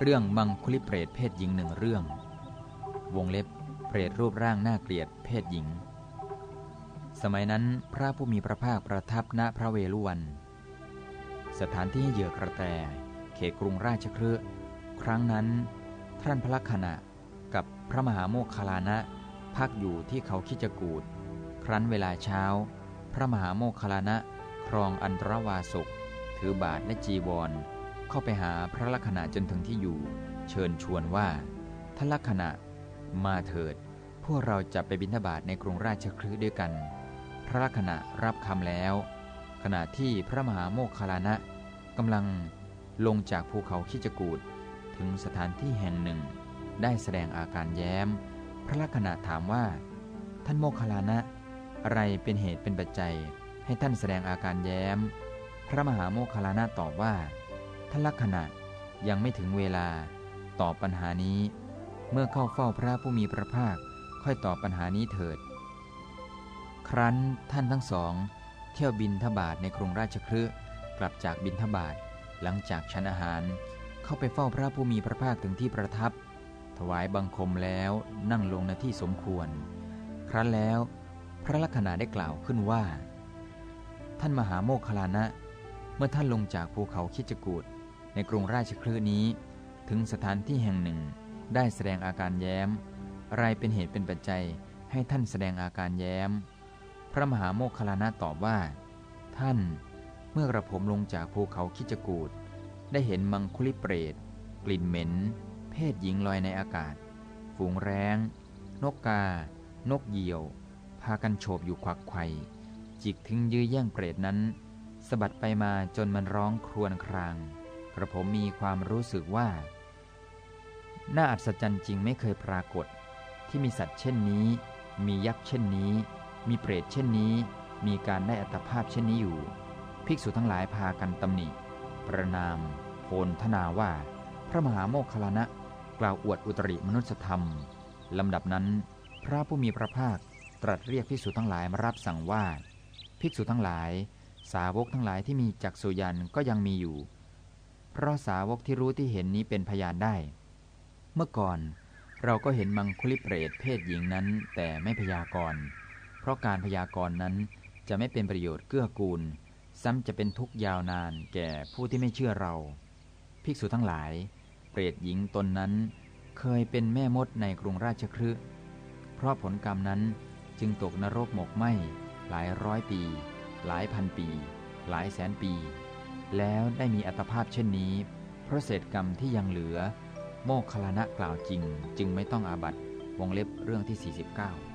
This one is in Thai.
เรื่องมังคุลิเปรตเพศหญิงหนึ่งเรื่อง วงเล็บเปรตรูปร่างน่าเกลียดเพศหญิง สมัยนั้นพระผู้มีพระภาคประทับณพระเวฬุวัน สถานที่เหยื่อกระแต เขตกรุงราชครืครั้งนั้น ท่านพระลักษณะกับพระมหาโมคคลานะพักอยู่ที่เขาคิจกูดครั้นเวลาเช้า พระมหาโมคคลานะครองอันตรวาสกถือบาทและจีวร เข้าไปหาพระลักษณะจนถึงที่อยู่ เชิญชวนว่าท่านลักษณะมาเถิด พวกเราจะไปบิณฑบาตในกรุงราชคลืด้วยกัน พระลักษณะรับคำแล้ว ขณะที่พระมหาโมคคลานะกำลังลงจากภูเขาคิจกูดถึงสถานที่แห่งหนึ่ง ได้แสดงอาการแย้ม พระลักษณะถามว่า ท่านโมคคลานะ อะไรเป็นเหตุเป็นปัจจัย ให้ท่านแสดงอาการแย้ม พระมหาโมคคลานะตอบว่า ท่านลักษณะยังไม่ถึงเวลาตอบปัญหานี้ เมื่อเข้าเฝ้าพระผู้มีพระภาคค่อยตอบปัญหานี้เถิด ครั้นท่านทั้งสอง เที่ยวบินทบาทในกรุงราชครืกลับจากบินทบาทหลังจากฉันอาหาร เข้าไปเฝ้าพระผู้มีพระภาคถึงที่ประทับ ถวายบังคมแล้วนั่งลงในที่สมควร ครั้นแล้ว พระลักษณะได้กล่าวขึ้นว่า ท่านมหาโมคคลานะ เมื่อท่านลงจากภูเขาคิจกูด ในกรุงราชคลืนี้ ถึงสถานที่แห่งหนึ่ง ได้แสดงอาการแย้ม อะไรเป็นเหตุเป็นปัจจัยให้ท่านแสดงอาการแย้ม พระมหาโมคคลานะตอบว่า ท่าน เมื่อกระผมลงจากภูเขาคิจกูดได้เห็นมังคุลิเปรต กลิ่นเหม็น เพศหญิงลอยในอากาศ ฝูงแร้ง นกกา นกเหยี่ยว พากันโฉบอยู่ควักไข่จิกทิ้งยื้อแย่งเปรตนั้นสะบัดไปมาจนมันร้องครวญคราง ระผมมีความรู้สึกว่า น่าอัศจรรย์จริงไม่เคยปรากฏ ที่มีสัตว์เช่นนี้ มียักษ์เช่นนี้ มีเปรตเช่นนี้ มีการได้อัตภาพเช่นนี้อยู่ ภิกษุทั้งหลายพากันตำหนิ ประนาม โพลทนาว่า พระมหาโมคคลานะกล่าวอวดอุตริมนุสธรรมลำดับนั้น พระผู้มีพระภาคตรัสเรียกภิกษุทั้งหลายมารับสั่งว่า ภิกษุทั้งหลาย สาวกทั้งหลายที่มีจักษุยันก็ยังมีอยู่ เพราะสาวกที่รู้ที่เห็นนี้เป็นพยานได้ เมื่อก่อนเราก็เห็นมังคุลิเปรตเพศหญิงนั้น แต่ไม่พยากรณ์เพราะการพยากรณ์นั้นจะไม่เป็นประโยชน์เกื้อกูล ซ้ำจะเป็นทุกข์ยาวนานแก่ผู้ที่ไม่เชื่อเรา ภิกษุทั้งหลาย เปรตหญิงตนนั้น เคยเป็นแม่มดในกรุงราชครืเพราะผลกรรมนั้นจึงตกนรกหมกไหมหลายร้อยปี หลายพันปี หลายแสนปี แล้วได้มีอัตภาพเช่นนี้ เพราะเศษกรรมที่ยังเหลือ โมคคลานะกล่าวจริง จึงไม่ต้องอาบัตวงเล็บเรื่องที่ 49